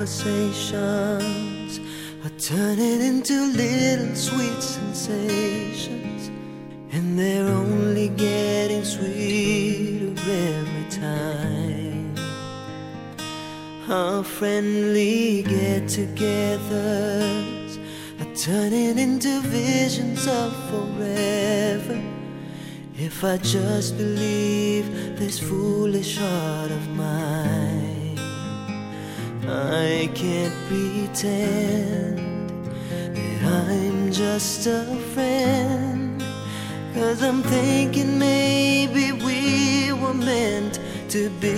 conversations are turning into little sweet sensations, friendly get togethers are turning into visions of forever. If I just believe this foolish heart of mine. I can't pretend that I'm just a friend. Cause I'm thinking maybe we were meant to be.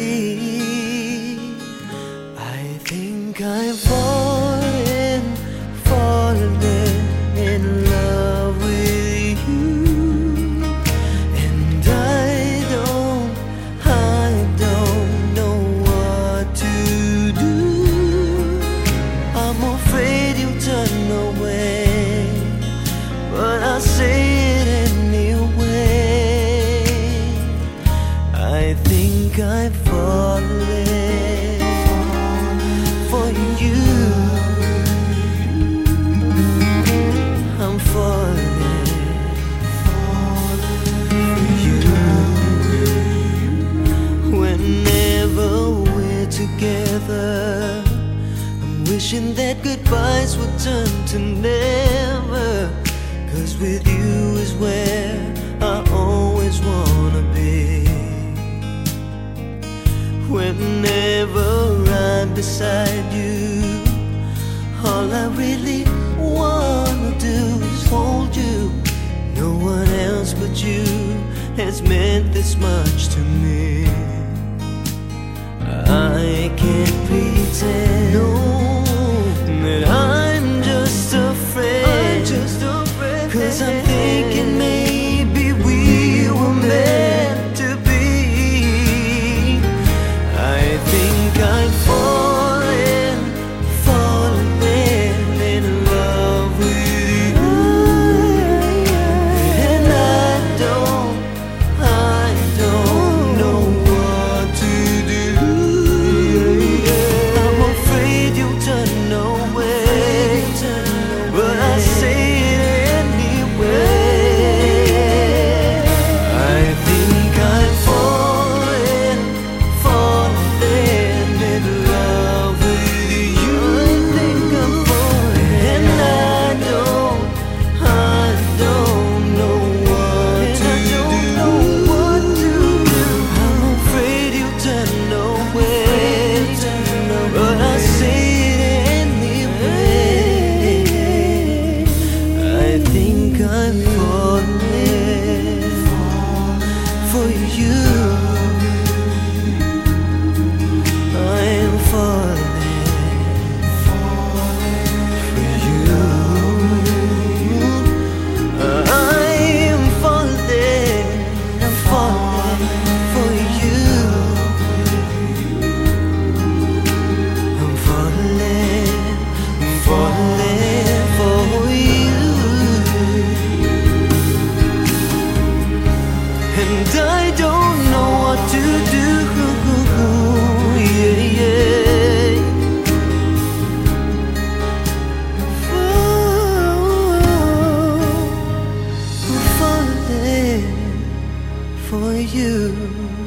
Wishing that goodbyes would turn to never. Cause with you is where I always wanna be. Whenever I'm beside you, all I really wanna do is hold you. No one else but you has meant this much to me. I can't pretend you. For you.